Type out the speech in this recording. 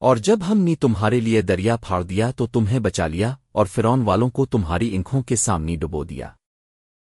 اور جب ہم نے تمہارے لیے دریا پھاڑ دیا تو تمہیں بچا لیا اور فرون والوں کو تمہاری انکھوں کے سامنے ڈبو دیا۔